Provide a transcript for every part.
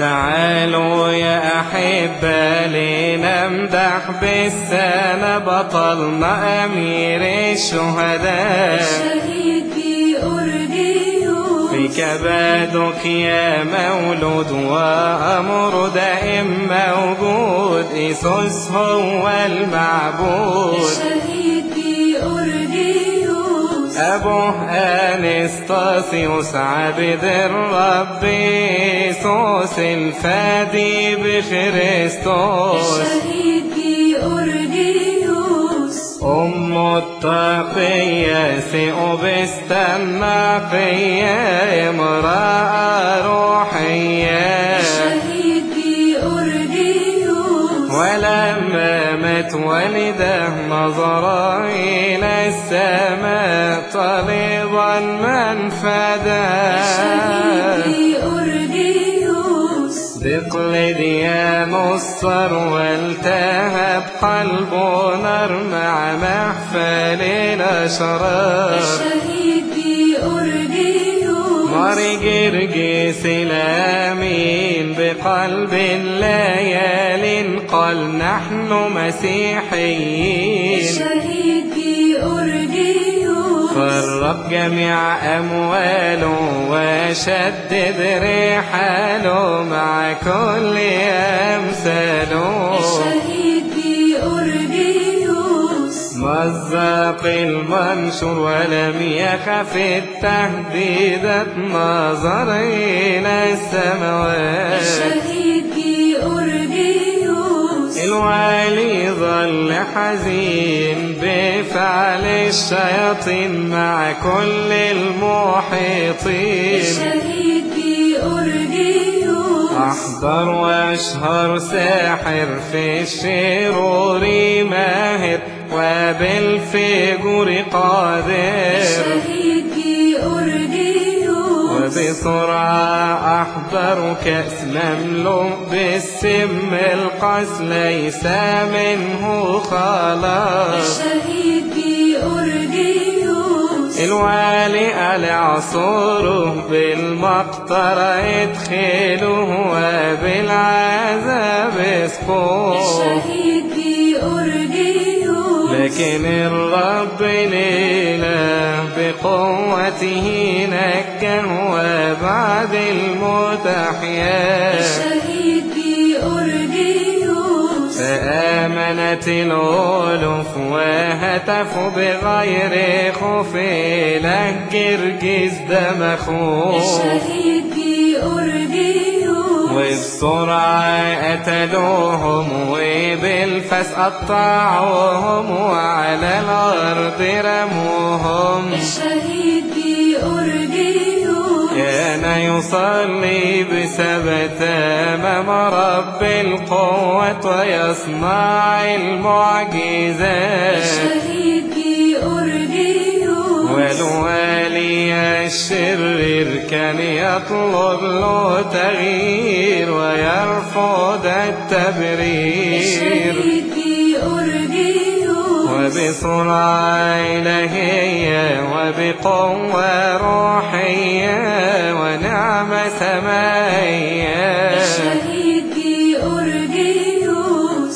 تعالوا يا أحبة لنمدح بالسنة بطلنا أمير الشهداء. شهيد بأرديوس في كبادك يا مولود وأمر دائم موجود. إيسوس هو المعبود. أبوه أنستاسيوس عبد الرب يسوس الفادي بخريستوس. شهيد بأرديوس أم التقية سئوبست النقية امرأة روحية والده نظر إلى السماء طالبا من شهيد بأرديوس دقلديانوس صار والتهب قلبه نار مع محفل الأشرار. ماري جرجس الأمين بقلب ليال قال نحن مسيحيين شهيد بأرديوس فرق جميع أمواله وشدد رحاله مع كل أمثاله شهيد مزق المنشور ولم يخف التهديدات نظر إلى السماوات شهيد بأرديوس الوالي ظل حزين بفعل الشياطين مع كل المحيطين. شهيد أحضر وأشهر ساحر في الشرور ماهر وبالفجور قادر. شهيد بأرديوس وبسرعة أحضر كأس مملوء بالسم القس ليس منه خلاص شهيد بأرديوس الوالي على عصوره بالمقطرة يدخله وبالعذاب يسقوه شهيد بأرديوس لكن الرب الإله بقوته نكه وبعد الموت أحياه فآمنت الألوف وهتفوا بغير خوف. إله جرجس دمخوف شهيد بأرديوس وبسرعة قتلوهم وبالفاس قطعوهم وعلى الأرض رموهم. شهيد بأرديوس كان يصلي بثبت أمام رب القوة ويصنع المعجزات شهيد بأرديوس والوالي الشرير كان يطلب له تغيير ويرفض التبرير. شهيد وبسرعة إلهية وبقوة روحية ونعمة سمائية. شهيد بأرديوس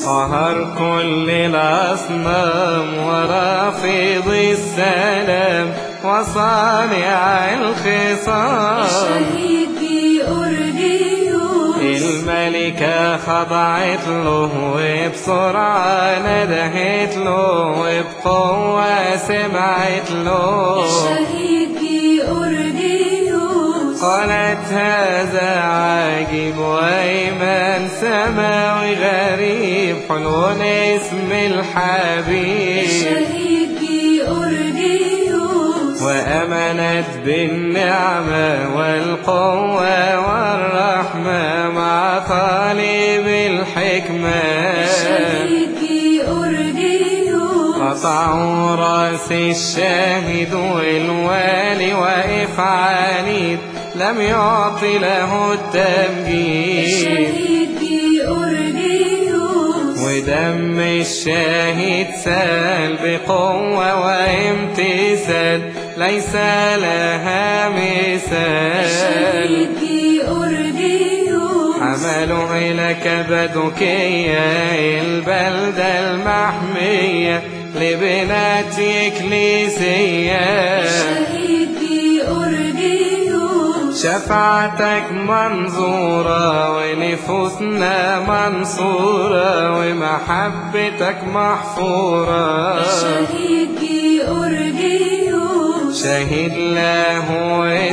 قهر كل الأصنام ورافض السلام وصانع الخصام. شهيد بأرديوس الملكة خضعت له وبسرعة ندهت له وبقوة سمعت له. شهيد بأرديوس قالت هذا عاجب وإيمان سماوي غريب حلو اسم الحبيب. شهيد بأرديوس وأمنت بالنعمة والقوة والرحمة مع طالب الحكمة. قطعوا رأس الشاهد والوالي عنيد لم يعط له التمجيد. ودم الشاهد سال بقوة وامتثال. ليس لها مثال. قالوا إلك بدوكية البلدة المحمية لبنات كنيسية شهيدي أرجيوس شفاعتك منظورة ونفوسنا منصورة ومحبتك محفورة. شهيدي أرجيوس شهد له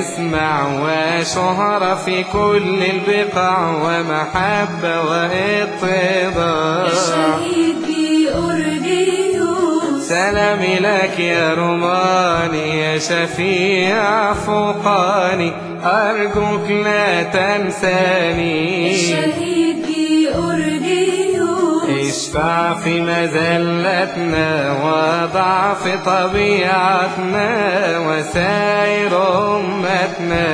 اسمع وشهرة في كل البقاع ومحبة واتضاع شهيدي أرجيوس سلام لك يا رماني يا شفيع فوقاني أرجوك لا تنساني. شهيدي أرجيوس اشفع في مذلتنا وضعف طبيعتنا وسائر أمتنا.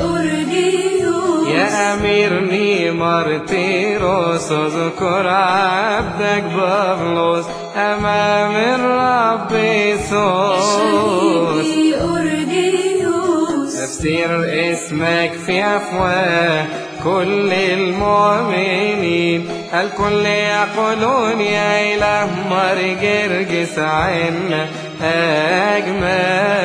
أرجيوس يا أميرني مرتيروس اذكر عبدك بابلوس أمام الرب يسوس. تفسير اسمك في أفواه كل المؤمنين. الكل يقولون يا إله مرجرجس عنا أجمعين.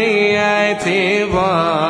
مريتي با أرسنوسا